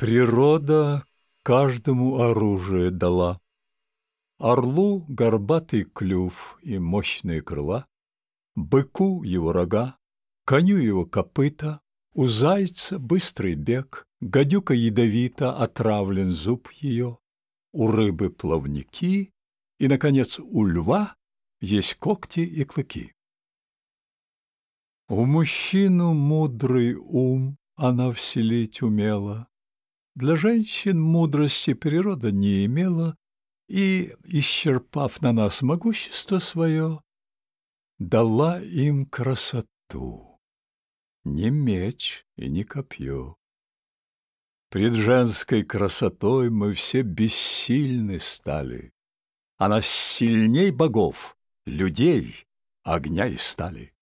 Природа каждому оружие дала. Орлу горбатый клюв и мощные крыла, Быку его рога, коню его копыта, У зайца быстрый бег, гадюка ядовита, Отравлен зуб ее, у рыбы плавники, И, наконец, у льва есть когти и клыки. У мужчину мудрый ум она вселить умела — для женщин мудрости природа не имела, и, исчерпав на нас могущество свое, дала им красоту. Не меч и не копье. Пред женской красотой мы все бессильны стали. Она сильней богов, людей, огня и стали.